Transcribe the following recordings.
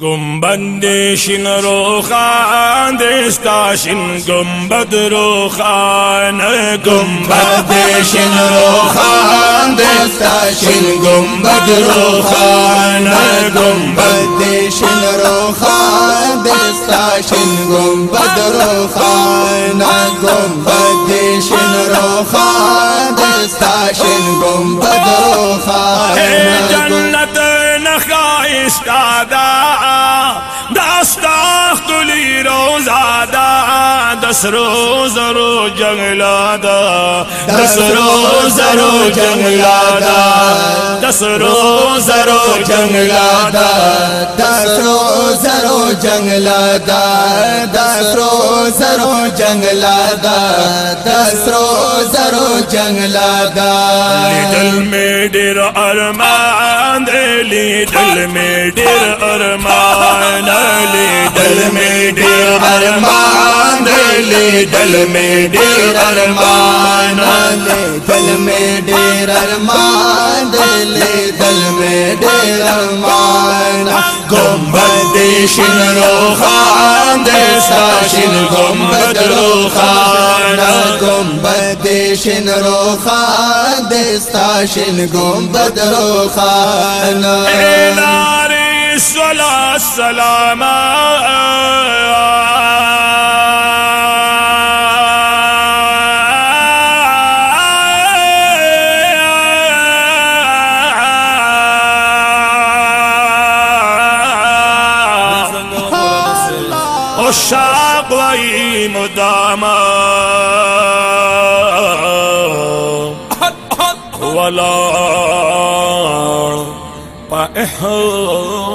گنبد شن رو خان دستا شن گنبد رو خان گنبد شن رو خان دستا شن گنبد رو خان گنبد شن رو خان دستا شن گنبد رو خان گنبد شن رو خان دستا شن گنبد رو خان جنت نخایستا دستاخلی دا دس روز رو جنگلا دا دس روز رو جنگلا دا دس روز رو جنگلا دا دس روز رو جنگلا دا دس روز رو جنگلا دا دس روز رو جنگلا دا دل میں ډیر ارمان دلی دل میں ډیر ارمان لی دل میں ډیر ارمان لی دل میں ډیر أرمان. دل میں ډیر أرمان لی دل میں ډیر أرمان. گنبد شن روخان دستا شن گنبد روخان. گنبد شن روخان دستا شن گنبد روخان الصلاة السلام الشاق مداما ولا احتراما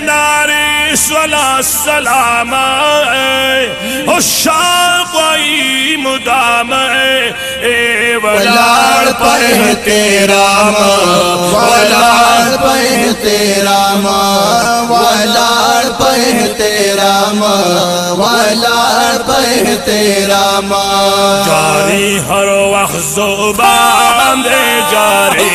ناري سلا سلام او شاپائی مدام اے ولاڑ پہ تیرا ماں ولاڑ پہ تیرا ماں ولاڑ پہ تیرا ماں ولاڑ پہ تیرا ماں جاری ہر وقت زبان دے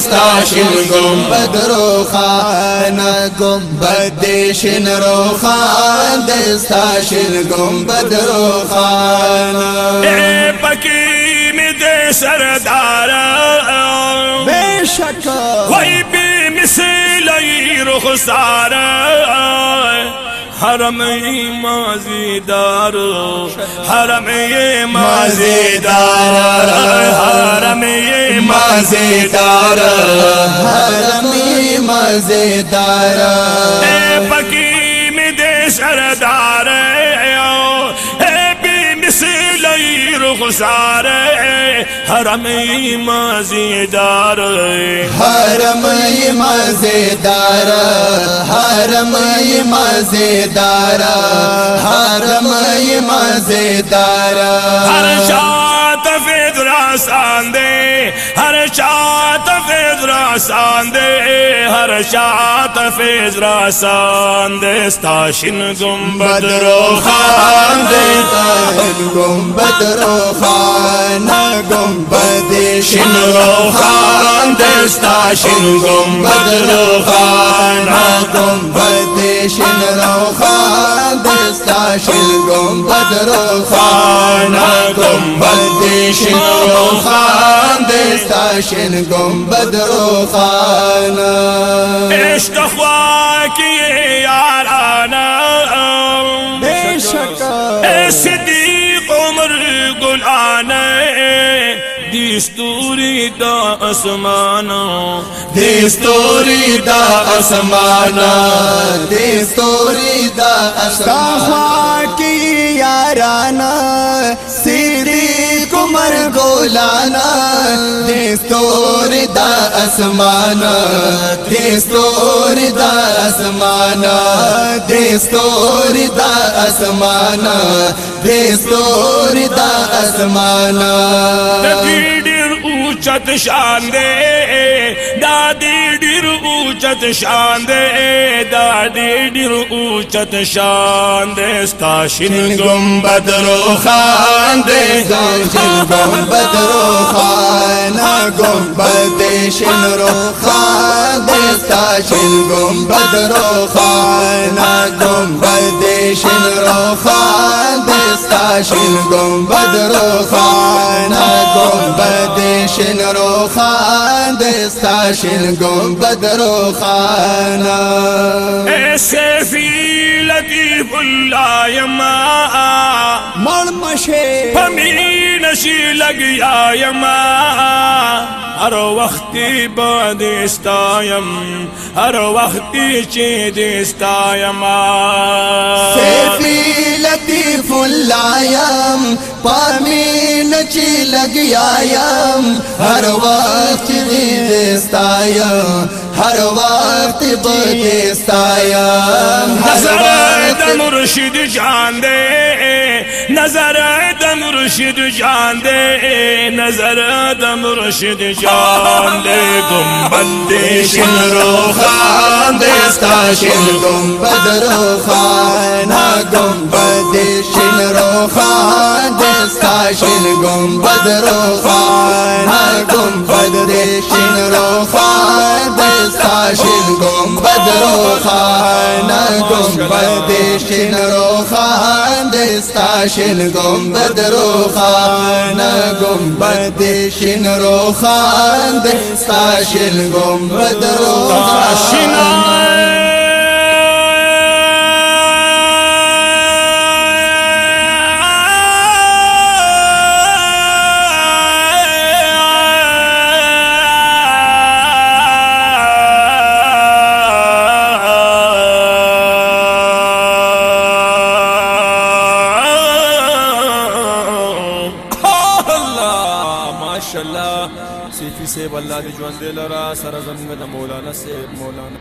دستا شل گنبد رو خان گنبد شل رو خان دستا شل گنبد رو خان اے پکی میں دے سردارا بے شک وہی بے مثل رخسارا حرم مازیدار حرم مازیدار حرم مازیدار حرم مازیدار. اے پکی میں دے سردار اے بی مثل رخسار حرم مزیدار حرم مزیدار حرم مزیدار حرم مزیدار ہر شات فدرا ساندے ہر شات فدرا ساندے ہر شات فدرا ساندے ستاشن گنبد رو خان دے گنبد رو خان گنبد شن رو خان دے ستاشن گنبد رو خان گنبد شن رو تاشل گنبد روخان گنبد دیشل روخان دستاشل گنبد روخان عشق خواکی ستوري دا اسمانا دې ستوري دا اسمانا دې ستوري دا اسمانا خوا کې یارانا۔ مولانا دستور دا اسمانا دستور دا اسمانا دستور دا اسمانا دستور دا اسمانا ډیر اوچت شان دے دا ډیر اوچت شان دے دا ډیر اوچت شان دے ستا شین گنبد رو خان دے شین گنبد رو خان گنبد شین رو خان دے ستا شین گنبد رو خان گنبد شین رو خان دے ستا شین گنبد رو خان دے ستاشن گنبد روخان ایسے فی لطیف اللہ یما مړ مشه پمی نشی لگیا یما هر وخت باد استایم هر وخت چې د استایم سیفی لطیف یم پامین چی لگیا یم ہر وقت دیستا یم ہر وقت بگیستا یم نظر دا مرشد جان دے نظر دا مرشد جان دے نظر دا مرشد جان دے گمبت شن رو خان دیستا شن گمبت رو خان ہاں گمبت شن رو خان۔ دستا شن گنبد روخان گنبد شن روخان دستا شن گنبد روخان گنبد شن روخان دستا شن گنبد روخان گنبد شن روخان دستا شن گنبد روخان ماشاءالله मुफ्ती से बल्ला जवान दिलरा सरजम मौलाना से मौलाना